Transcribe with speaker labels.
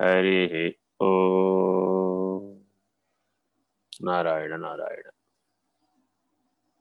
Speaker 1: Hari ఓ. Narayana Narayana.